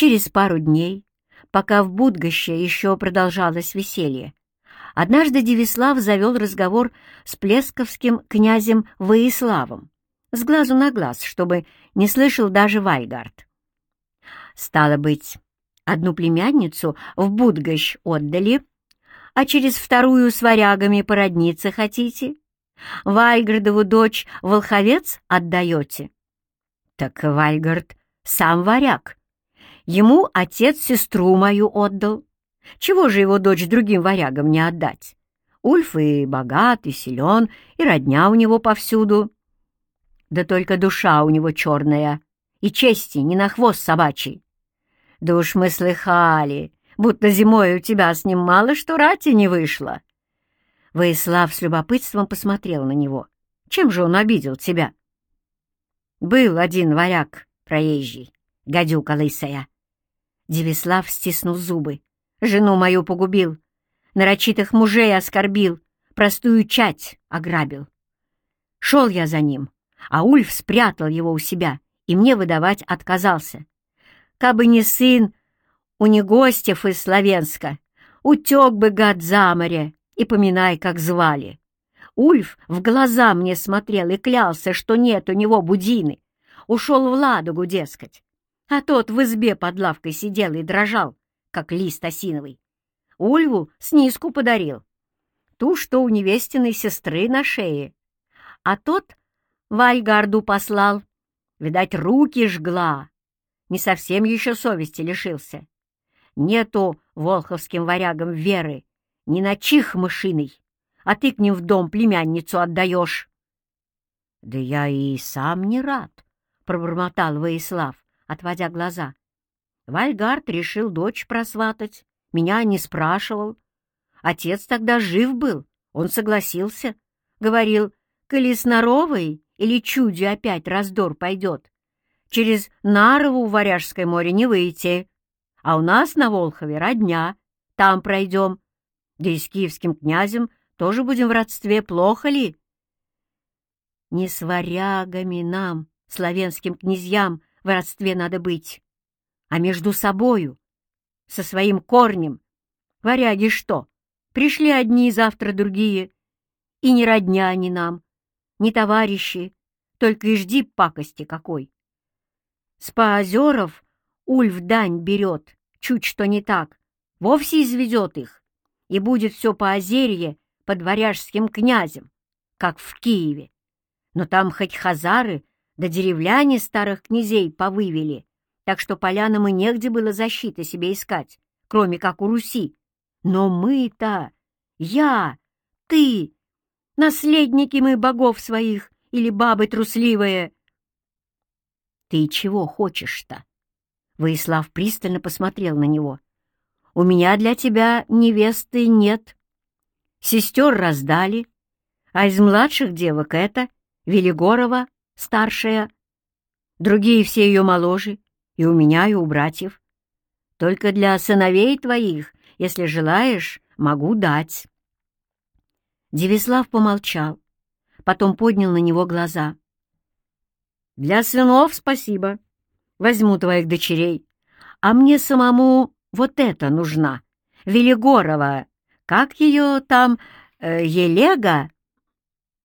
Через пару дней, пока в Будгоще еще продолжалось веселье, однажды Девислав завел разговор с плесковским князем Воиславом, с глазу на глаз, чтобы не слышал даже Вальгард. Стало быть, одну племянницу в Будгощ отдали, а через вторую с варягами породниться хотите? Вальгардову дочь Волховец отдаете? Так Вальгард сам варяг. Ему отец сестру мою отдал. Чего же его дочь другим варягам не отдать? Ульф и богат, и силен, и родня у него повсюду. Да только душа у него черная, и чести не на хвост собачий. Да уж мы слыхали, будто зимой у тебя с ним мало что рати не вышло. Воислав с любопытством посмотрел на него. Чем же он обидел тебя? Был один варяг проезжий, гадюка лысая. Девислав стиснул зубы. Жену мою погубил, нарочитых мужей оскорбил, простую чать ограбил. Шел я за ним, а Ульф спрятал его у себя и мне выдавать отказался. Кабы не сын у негостев из Словенска, утек бы гад за море, и поминай, как звали. Ульф в глаза мне смотрел и клялся, что нет у него будины. Ушел в Ладогу, дескать. А тот в избе под лавкой сидел и дрожал, как лист осиновый. Ульву снизку подарил. Ту, что у невестиной сестры на шее. А тот Вальгарду послал. Видать, руки жгла. Не совсем еще совести лишился. Нету волховским варягам веры, ни на чих мышиный, а ты к ним в дом племянницу отдаешь. — Да я и сам не рад, — пробормотал Воислав, отводя глаза. Вальгард решил дочь просватать, меня не спрашивал. Отец тогда жив был, он согласился. Говорил, Норовой или чудью опять раздор пойдет, через Нарову в Варяжское море не выйти, а у нас на Волхове родня, там пройдем, да и с киевским князем тоже будем в родстве, плохо ли? Не с варягами нам, славянским князьям, в родстве надо быть, а между собою, со своим корнем. Варяги что, пришли одни, завтра другие, и не родня они нам, не товарищи, только и жди пакости какой. С поозеров Ульф дань берет, чуть что не так, вовсе изведет их и будет все по озерье под варяжским князем, как в Киеве. Но там хоть хазары да деревляне старых князей повывели, так что полянам и негде было защиты себе искать, кроме как у Руси. Но мы-то, я, ты, наследники мы богов своих или бабы трусливые. Ты чего хочешь-то? Воислав пристально посмотрел на него. У меня для тебя невесты нет. Сестер раздали, а из младших девок это Велигорова, старшая. Другие все ее моложе, и у меня, и у братьев. Только для сыновей твоих, если желаешь, могу дать. Девислав помолчал, потом поднял на него глаза. «Для сынов спасибо. Возьму твоих дочерей. А мне самому вот это нужна. Велигорова. Как ее там? Э, Елега?»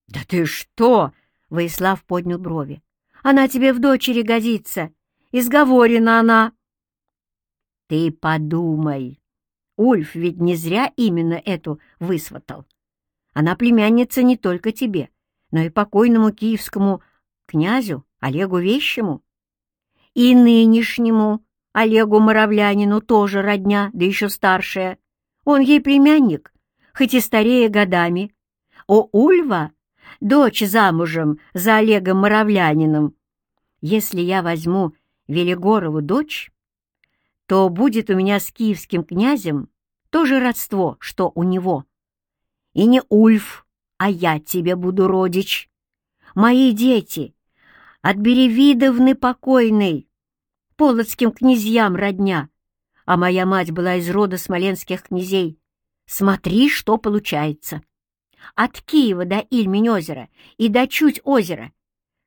«Да ты что?» — Воислав поднял брови. «Она тебе в дочери годится. Изговорена она». «Ты подумай. Ульф ведь не зря именно эту высватал. Она племянница не только тебе, но и покойному киевскому князю Олегу Вещему и нынешнему Олегу Моровлянину тоже родня, да еще старшая. Он ей племянник, хоть и старее годами. О Ульва — дочь замужем за Олегом Моровлянином. Если я возьму Велигорову дочь, то будет у меня с киевским князем то же родство, что у него. И не Ульф, а я тебе буду родич. Мои дети от Беревидовны покойной, полоцким князьям родня, а моя мать была из рода смоленских князей. Смотри, что получается. От Киева до Ильмень-озера и до Чуть-озера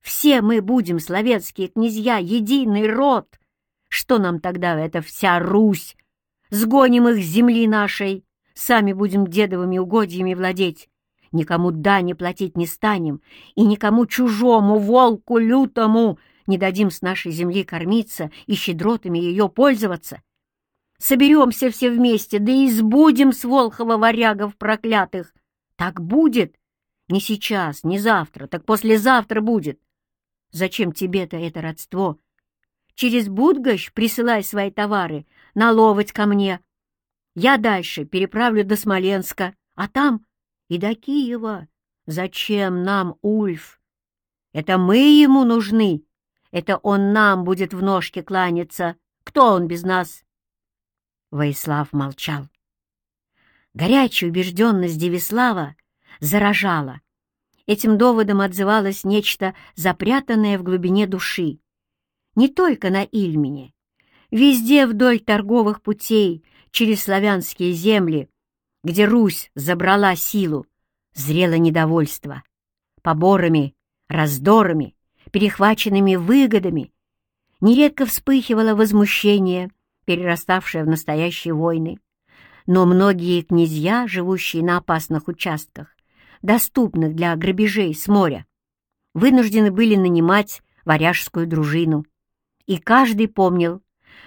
все мы будем, славянские князья, единый род. Что нам тогда эта вся Русь? Сгоним их с земли нашей, сами будем дедовыми угодьями владеть. Никому дани платить не станем, и никому чужому, волку лютому, не дадим с нашей земли кормиться и щедротами ее пользоваться. Соберемся все вместе, да избудем с Волхова варягов проклятых. Так будет. Не сейчас, не завтра, так послезавтра будет. Зачем тебе-то это родство? Через Будгощ присылай свои товары, наловать ко мне. Я дальше переправлю до Смоленска, а там и до Киева. Зачем нам Ульф? Это мы ему нужны. Это он нам будет в ножке кланяться. Кто он без нас? Воислав молчал. Горячая убежденность Девислава заражала. Этим доводом отзывалось нечто запрятанное в глубине души. Не только на Ильмине. Везде вдоль торговых путей, через славянские земли, где Русь забрала силу, зрело недовольство. Поборами, раздорами, перехваченными выгодами нередко вспыхивало возмущение, перераставшее в настоящие войны. Но многие князья, живущие на опасных участках, доступных для грабежей с моря, вынуждены были нанимать варяжскую дружину. И каждый помнил,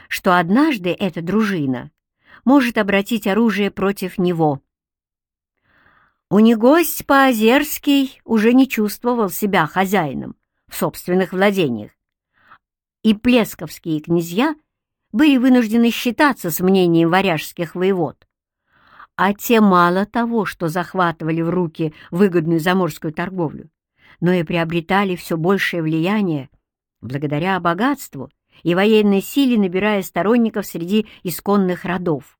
что однажды эта дружина может обратить оружие против него. Унегость Поозерский уже не чувствовал себя хозяином в собственных владениях, и плесковские князья были вынуждены считаться с мнением варяжских воевод. А те мало того, что захватывали в руки выгодную заморскую торговлю, но и приобретали все большее влияние благодаря богатству и военной силе, набирая сторонников среди исконных родов.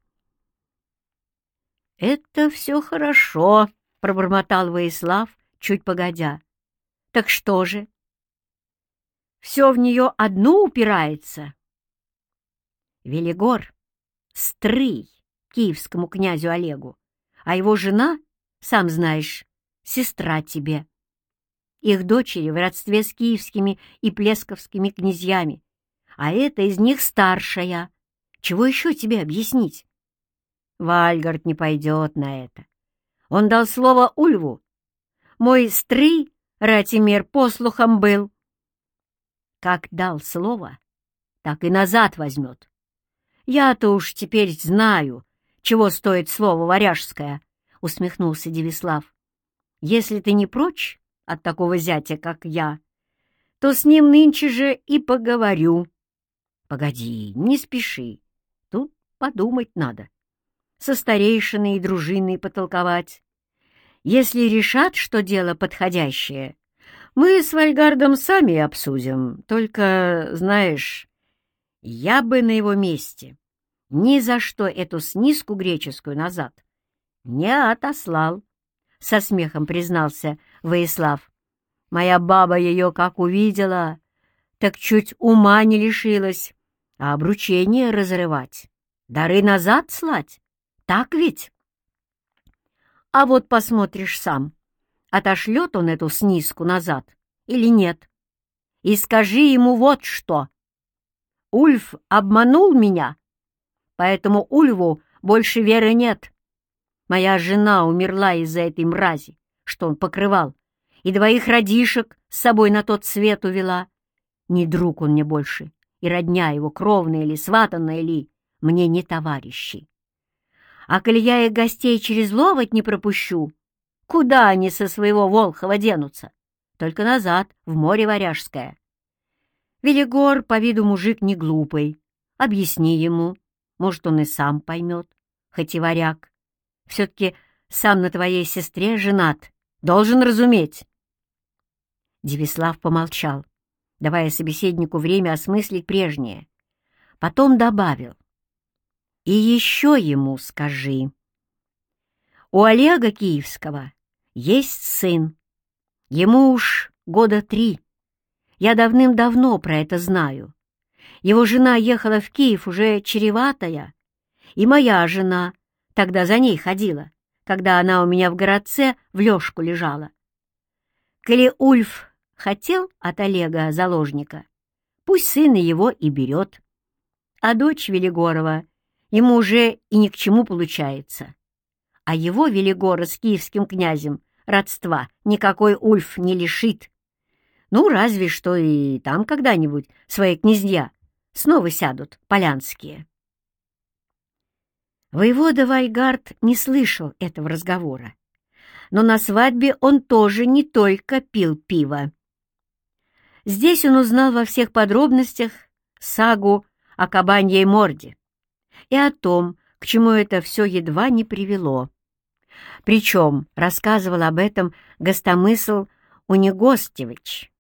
«Это все хорошо», — пробормотал Воислав, чуть погодя. «Так что же? Все в нее одно упирается?» Велигор — стрый киевскому князю Олегу, а его жена, сам знаешь, сестра тебе. Их дочери в родстве с киевскими и плесковскими князьями, а это из них старшая. Чего еще тебе объяснить? Вальгард не пойдет на это. Он дал слово Ульву. Мой стрый, Ратимир, послухом был. Как дал слово, так и назад возьмет. Я-то уж теперь знаю, чего стоит слово варяжское, — усмехнулся Девислав. Если ты не прочь от такого зятя, как я, то с ним нынче же и поговорю. Погоди, не спеши, тут подумать надо. Со старейшиной и дружиной потолковать. Если решат, что дело подходящее, мы с Вальгардом сами обсудим. Только, знаешь, я бы на его месте ни за что эту снизку греческую назад не отослал, — со смехом признался Воислав. Моя баба ее как увидела, так чуть ума не лишилась, а обручение разрывать, дары назад слать, так ведь? А вот посмотришь сам, отошлет он эту снизку назад или нет. И скажи ему вот что. Ульф обманул меня, поэтому Ульву больше веры нет. Моя жена умерла из-за этой мрази, что он покрывал, и двоих родишек с собой на тот свет увела. Не друг он мне больше, и родня его, кровная ли, сватанная ли, мне не товарищи. А коли я их гостей через ловоть не пропущу, куда они со своего Волхова денутся? Только назад, в море Варяжское. Велигор, по виду мужик не глупый. Объясни ему, может, он и сам поймет, хоть и варяг. Все-таки сам на твоей сестре женат, должен разуметь. Девислав помолчал, давая собеседнику время осмыслить прежнее. Потом добавил. «И еще ему скажи. У Олега Киевского есть сын. Ему уж года три. Я давным-давно про это знаю. Его жена ехала в Киев уже чреватая, и моя жена тогда за ней ходила, когда она у меня в городце в лёжку лежала. Коли Ульф хотел от Олега заложника, пусть сын его и берет. а дочь Велигорова ему уже и ни к чему получается. А его Велигора с киевским князем родства никакой Ульф не лишит. Ну, разве что и там когда-нибудь свои князья снова сядут, полянские. Воевода Вайгард не слышал этого разговора, но на свадьбе он тоже не только пил пиво. Здесь он узнал во всех подробностях сагу о кабаньей морде и о том, к чему это все едва не привело. Причем рассказывал об этом гостомысл Унигостевич,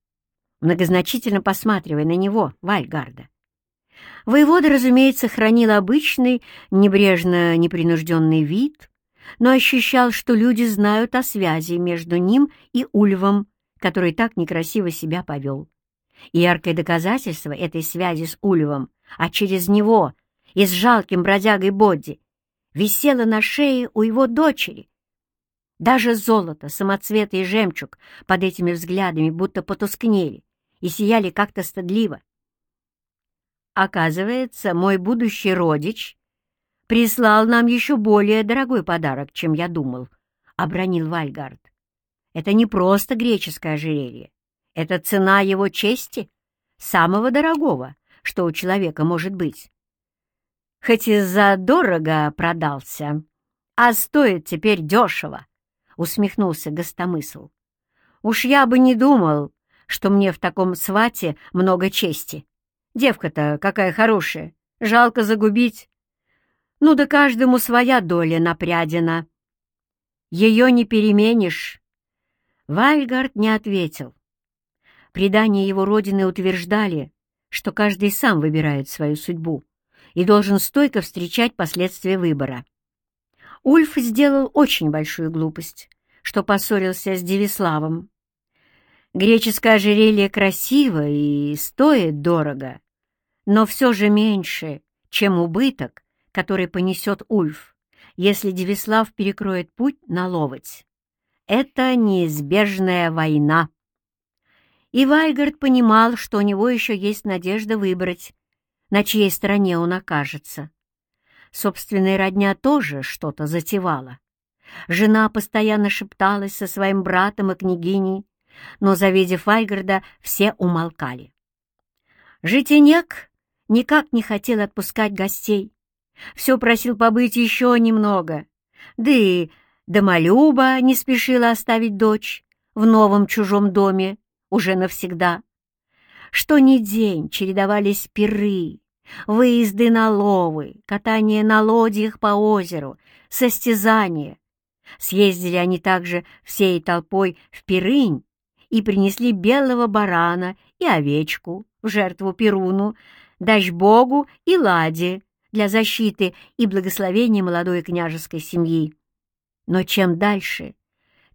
многозначительно посматривая на него, Вальгарда. Воевода, разумеется, хранил обычный, небрежно непринужденный вид, но ощущал, что люди знают о связи между ним и Ульвом, который так некрасиво себя повел. И яркое доказательство этой связи с Ульвом, а через него и с жалким бродягой Бодди, висело на шее у его дочери. Даже золото, самоцветы и жемчуг под этими взглядами будто потускнели и сияли как-то стыдливо. Оказывается, мой будущий родич прислал нам еще более дорогой подарок, чем я думал, — обронил Вальгард. Это не просто греческое ожерелье. Это цена его чести, самого дорогого, что у человека может быть. Хоть и за дорого продался, а стоит теперь дешево, — усмехнулся гостомысл. Уж я бы не думал, что мне в таком свате много чести. Девка-то какая хорошая, жалко загубить. Ну да каждому своя доля напрядена. Ее не переменишь. Вальгард не ответил. Предания его родины утверждали, что каждый сам выбирает свою судьбу и должен стойко встречать последствия выбора. Ульф сделал очень большую глупость, что поссорился с Девиславом. Греческое ожерелье красиво и стоит дорого, но все же меньше, чем убыток, который понесет Ульф, если Девислав перекроет путь на Ловоть. Это неизбежная война. И Вайгард понимал, что у него еще есть надежда выбрать, на чьей стороне он окажется. Собственная родня тоже что-то затевала. Жена постоянно шепталась со своим братом и княгиней, но, завидев Вайгарда, все умолкали. Житинек никак не хотел отпускать гостей. Все просил побыть еще немного. Да и Домолюба не спешила оставить дочь в новом чужом доме уже навсегда. Что ни день чередовались пиры, выезды на ловы, катание на лодьях по озеру, состязания. Съездили они также всей толпой в Пирынь и принесли белого барана и овечку в жертву Перуну, Дачбогу и Ладе для защиты и благословения молодой княжеской семьи. Но чем дальше,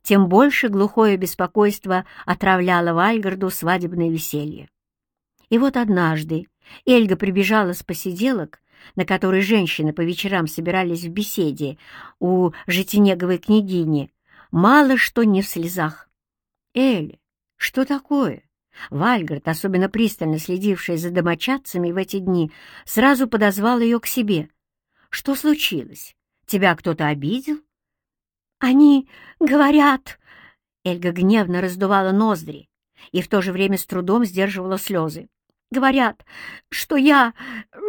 тем больше глухое беспокойство отравляло Вальгарду свадебное веселье. И вот однажды Эльга прибежала с посиделок, на которой женщины по вечерам собирались в беседе у Житинеговой княгини, мало что не в слезах. «Эль, что такое?» Вальгард, особенно пристально следивший за домочадцами в эти дни, сразу подозвал ее к себе. «Что случилось? Тебя кто-то обидел?» «Они говорят...» Эльга гневно раздувала ноздри и в то же время с трудом сдерживала слезы. Говорят, что я,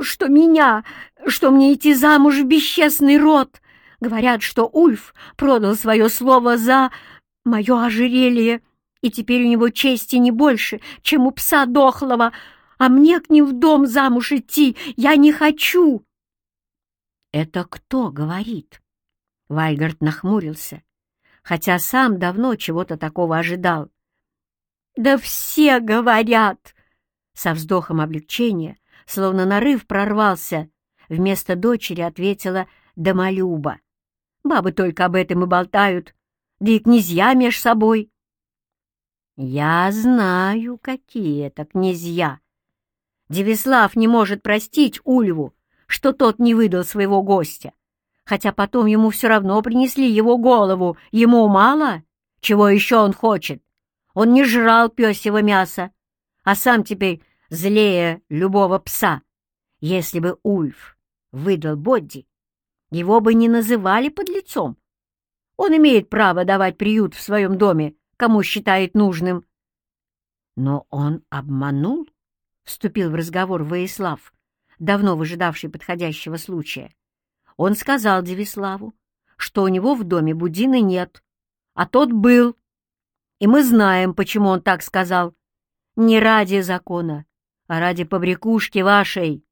что меня, что мне идти замуж в бесчестный род. Говорят, что Ульф продал свое слово за мое ожерелье, и теперь у него чести не больше, чем у пса дохлого, а мне к ним в дом замуж идти я не хочу. «Это кто говорит?» Вальгард нахмурился, хотя сам давно чего-то такого ожидал. «Да все говорят!» Со вздохом облегчения, словно нарыв прорвался, вместо дочери ответила Домолюба. «Бабы только об этом и болтают, да и князья меж собой». «Я знаю, какие это князья. Девислав не может простить Ульву, что тот не выдал своего гостя, хотя потом ему все равно принесли его голову. Ему мало? Чего еще он хочет? Он не жрал пёсьего мяса, а сам теперь злее любого пса. Если бы Ульф выдал Бодди, его бы не называли подлецом. Он имеет право давать приют в своем доме, кому считает нужным. Но он обманул, — вступил в разговор Воислав, давно выжидавший подходящего случая. Он сказал Девиславу, что у него в доме Будины нет, а тот был. И мы знаем, почему он так сказал. Не ради закона, а ради побрякушки вашей.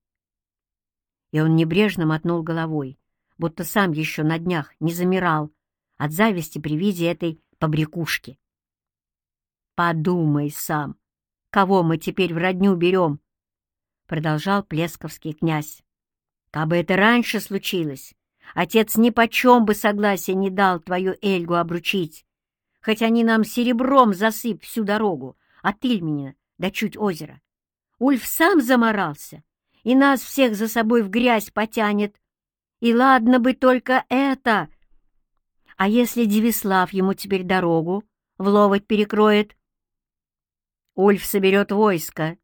И он небрежно мотнул головой, будто сам еще на днях не замирал от зависти при виде этой побрякушки. «Подумай сам, кого мы теперь в родню берем?» — продолжал Плесковский князь. «Кабы это раньше случилось, отец ни почем бы согласия не дал твою Эльгу обручить, хоть они нам серебром засыпь всю дорогу от Ильменина до чуть озера. Ульф сам заморался, и нас всех за собой в грязь потянет. И ладно бы только это. А если Девислав ему теперь дорогу в ловоть перекроет? Ульф соберет войско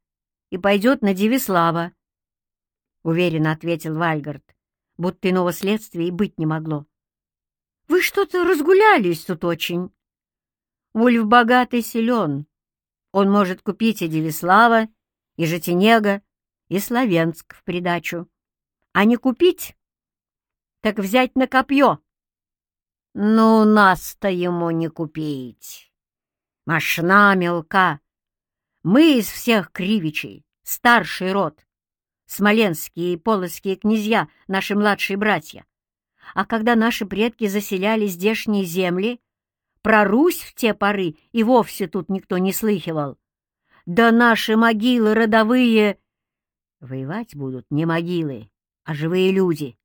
и пойдет на Девислава, — уверенно ответил Вальгард, будто иного следствия и быть не могло. — Вы что-то разгулялись тут очень. Ульф богат и силен. Он может купить и Девислава, и Житинега, и Славенск в придачу. А не купить, так взять на копье. Ну, нас-то ему не купить. Машна мелка. Мы из всех кривичей, старший род. Смоленские и полоцкие князья, наши младшие братья. А когда наши предки заселяли здешние земли, про Русь в те поры и вовсе тут никто не слыхивал. Да наши могилы родовые... Воевать будут не могилы, а живые люди.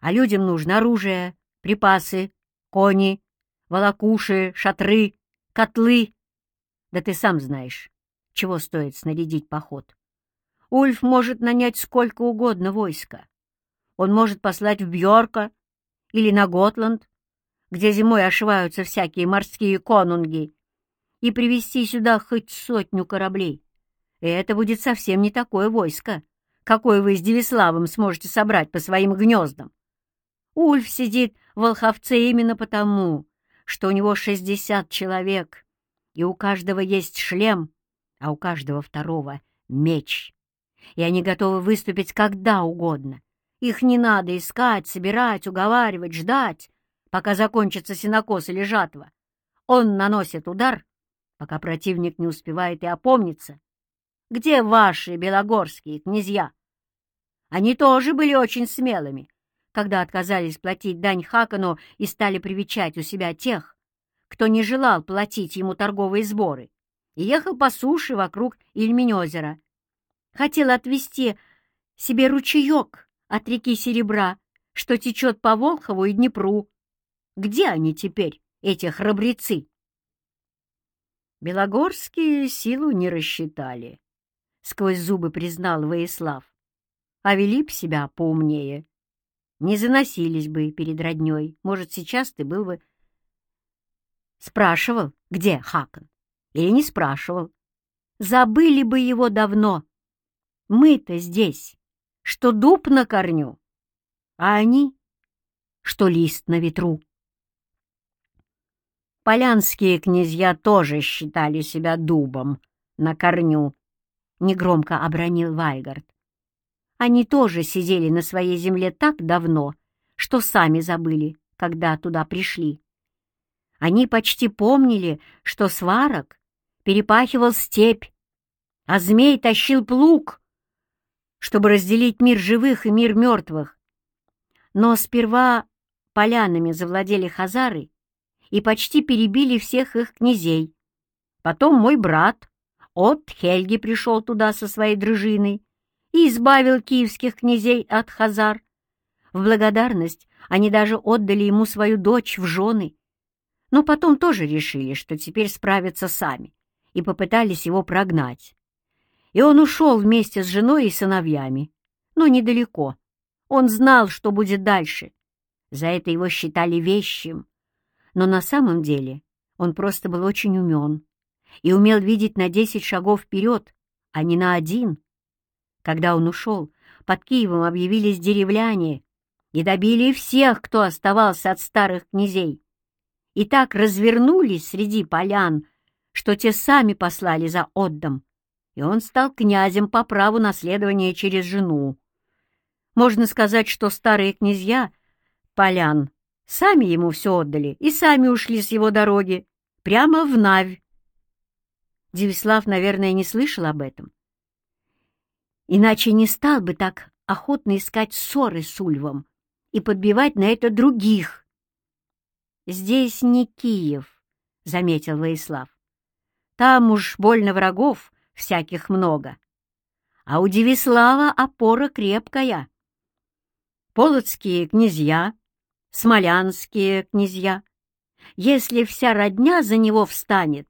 А людям нужно оружие, припасы, кони, волокуши, шатры, котлы. Да ты сам знаешь, чего стоит снарядить поход. Ульф может нанять сколько угодно войска. Он может послать в Бьорка или на Готланд, где зимой ошиваются всякие морские конунги, и привести сюда хоть сотню кораблей. И это будет совсем не такое войско, какое вы с Девиславом сможете собрать по своим гнездам. Ульф сидит в Волховце именно потому, что у него шестьдесят человек, и у каждого есть шлем, а у каждого второго — меч. И они готовы выступить когда угодно. Их не надо искать, собирать, уговаривать, ждать, пока закончится сенокос или жатва. Он наносит удар, пока противник не успевает и опомниться. Где ваши белогорские князья? Они тоже были очень смелыми, когда отказались платить дань Хакану и стали привечать у себя тех, кто не желал платить ему торговые сборы, и ехал по суше вокруг Ильмень-озера. Хотел отвести себе ручеек от реки Серебра, что течет по Волхову и Днепру. Где они теперь, эти храбрецы? Белогорские силу не рассчитали, — сквозь зубы признал Воислав, а вели б себя поумнее. Не заносились бы перед родней. Может, сейчас ты был бы... Спрашивал, где Хакон? Или не спрашивал? Забыли бы его давно. Мы-то здесь, что дуб на корню, а они, что лист на ветру. Полянские князья тоже считали себя дубом на корню, — негромко обронил Вайгард. Они тоже сидели на своей земле так давно, что сами забыли, когда туда пришли. Они почти помнили, что сварок перепахивал степь, а змей тащил плуг, чтобы разделить мир живых и мир мертвых. Но сперва полянами завладели хазары, и почти перебили всех их князей. Потом мой брат, от Хельги, пришел туда со своей дружиной и избавил киевских князей от хазар. В благодарность они даже отдали ему свою дочь в жены. Но потом тоже решили, что теперь справятся сами, и попытались его прогнать. И он ушел вместе с женой и сыновьями, но недалеко. Он знал, что будет дальше. За это его считали вещим, но на самом деле он просто был очень умен и умел видеть на десять шагов вперед, а не на один. Когда он ушел, под Киевом объявились деревляне и добили всех, кто оставался от старых князей. И так развернулись среди полян, что те сами послали за отдом, и он стал князем по праву наследования через жену. Можно сказать, что старые князья, полян, сами ему все отдали и сами ушли с его дороги, прямо в Навь. Девислав, наверное, не слышал об этом. Иначе не стал бы так охотно искать ссоры с Ульвом и подбивать на это других. «Здесь не Киев», — заметил Воислав. «Там уж больно врагов всяких много. А у Девислава опора крепкая. Полоцкие князья, смолянские князья. Если вся родня за него встанет,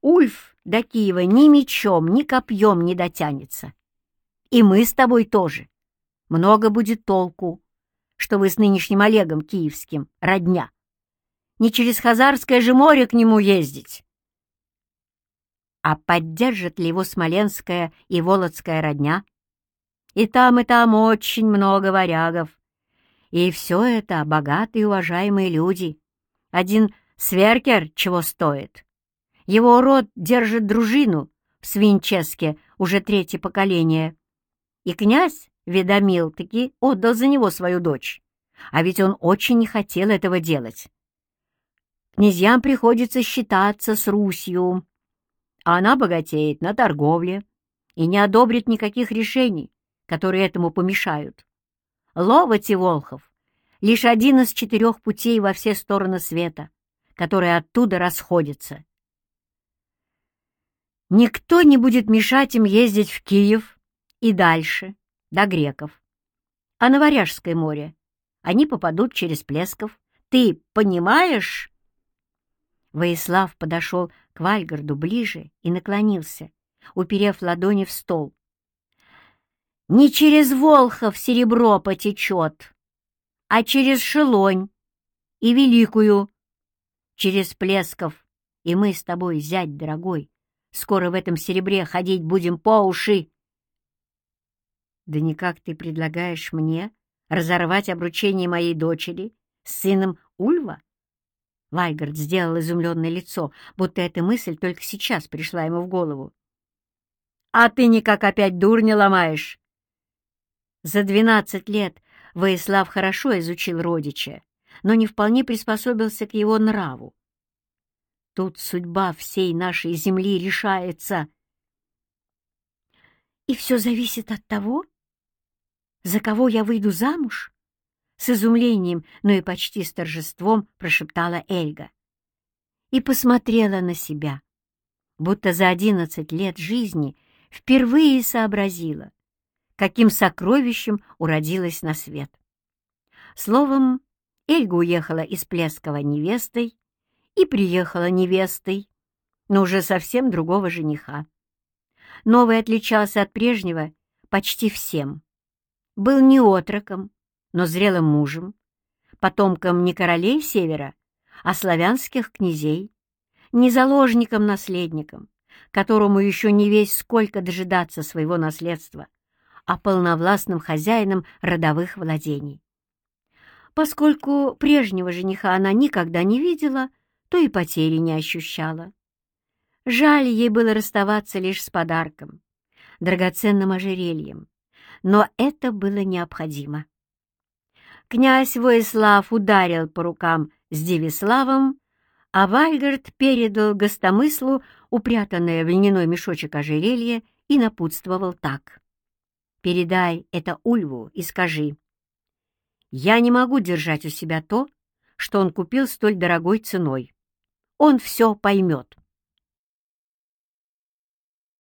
Ульф до Киева ни мечом, ни копьем не дотянется. И мы с тобой тоже. Много будет толку, что вы с нынешним Олегом Киевским родня. Не через Хазарское же море к нему ездить. А поддержит ли его Смоленская и Володская родня? И там, и там очень много варягов. И все это богатые уважаемые люди. Один Сверкер чего стоит. Его род держит дружину в Свинческе уже третье поколение. И князь Ведомил таки отдал за него свою дочь. А ведь он очень не хотел этого делать. Князьям приходится считаться с Русью, а она богатеет на торговле и не одобрит никаких решений, которые этому помешают. Ловоть и Волхов — лишь один из четырех путей во все стороны света, которые оттуда расходятся. Никто не будет мешать им ездить в Киев и дальше, до греков. А на Варяжское море они попадут через Плесков. Ты понимаешь?» Воислав подошел к Вальгарду ближе и наклонился, уперев ладони в стол. «Не через Волхов серебро потечет, а через Шелонь и Великую, через Плесков, и мы с тобой, зять дорогой, скоро в этом серебре ходить будем по уши. Да никак ты предлагаешь мне разорвать обручение моей дочери с сыном Ульва? Вайгард сделал изумленное лицо, будто эта мысль только сейчас пришла ему в голову. «А ты никак опять дур не ломаешь!» За двенадцать лет Воислав хорошо изучил родича, но не вполне приспособился к его нраву. Тут судьба всей нашей земли решается. И все зависит от того, за кого я выйду замуж?» С изумлением, но и почти с торжеством прошептала Эльга. И посмотрела на себя, будто за одиннадцать лет жизни впервые сообразила, каким сокровищем уродилась на свет. Словом, Эльга уехала из Плескова невестой и приехала невестой, но уже совсем другого жениха. Новый отличался от прежнего почти всем был не отроком, но зрелым мужем, потомком не королей Севера, а славянских князей, не заложником-наследником, которому еще не весь сколько дожидаться своего наследства, а полновластным хозяином родовых владений. Поскольку прежнего жениха она никогда не видела, то и потери не ощущала. Жаль ей было расставаться лишь с подарком, драгоценным ожерельем, но это было необходимо. Князь Воислав ударил по рукам с Девиславом, а Вальгард передал гостомыслу упрятанное в льняной мешочек ожерелье и напутствовал так. «Передай это Ульву и скажи. Я не могу держать у себя то, что он купил столь дорогой ценой. Он все поймет».